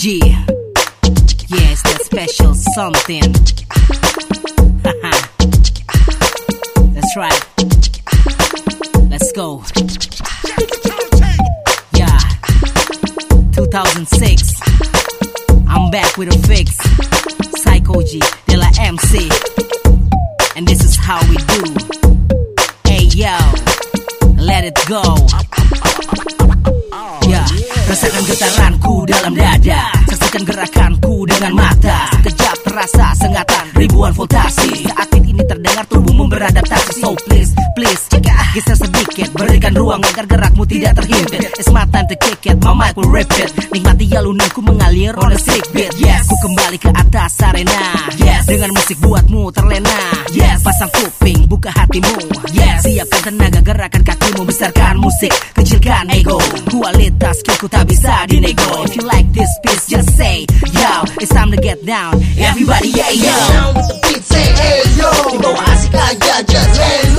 G. Yes, that special something. That's right. Let's go. Yeah. 2006. I'm back with a fix. Psycho G, de la MC. And this is how we do. Hey yo, let it go. Getaranku dalam dada Saksikan gerakanku dengan mata. Sekejap terasa sengatan ribuan voltasi Saat ini terdengar tubuhmu beradaptasi So please, please, geser sedikit Berikan ruang agar gerakmu tidak terhimpit. It's my time to kick it, my mic will rip it. Nikmati alunanku mengalir on a sick beat Yes, ku kembali ke atas arena. Yes, dengan musik buatmu terlena. Yes, pasang kuping, buka hatimu. Yes, siapkan tenaga gerakan kakimu Besarkan musik, kecilkan ego. Kualitas skillku tak bisa dinego. If you like this piece, just say Yo, it's time to get down. Everybody, yeah, yo. Get down with the beat, say hey yo. Di bawah asik aja, just lay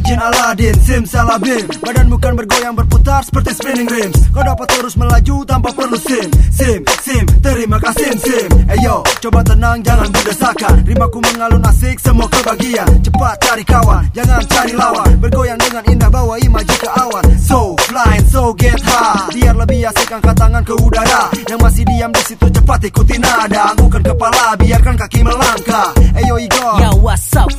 jin Aladin, sim salabim. Badan bukan bergoyang berputar seperti spinning rims. Kau dapat terus melaju tanpa perlu sim. Sim, sim, terima kasih sim. Eyo, coba tenang jangan berdesakan. Rimaku mengalun asik semua kebagian Cepat cari kawan, jangan cari lawan. Bergoyang dengan indah bawa imaji ke awan. So flying, so get high. Biar lebih asik angkat tangan ke udara. Yang masih diam di situ cepat ikuti nada. Anggukan kepala, biarkan kaki melangkah. Eyo Igor, Yo, what's up,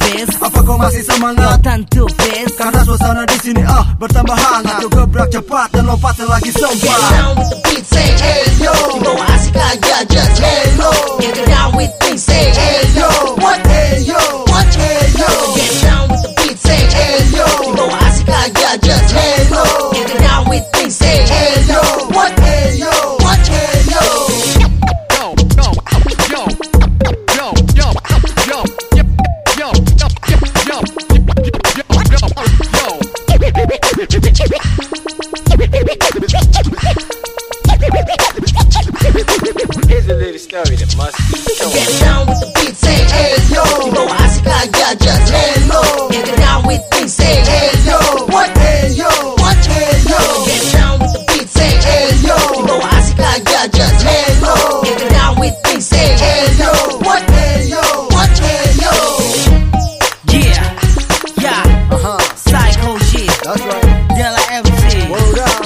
Apa kau masih Yo, semangat? tentu, Fizz Karena suasana di sini ah bertambah hangat. Yuk gebrak cepat dan lompat lagi Get sompat down with the beat, say hey yo. Here's a little story that must be told. Get down with the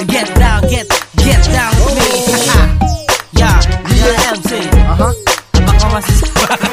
Get down, get, get down with me. yeah, yeah, MC. Uh huh. Baka masisip.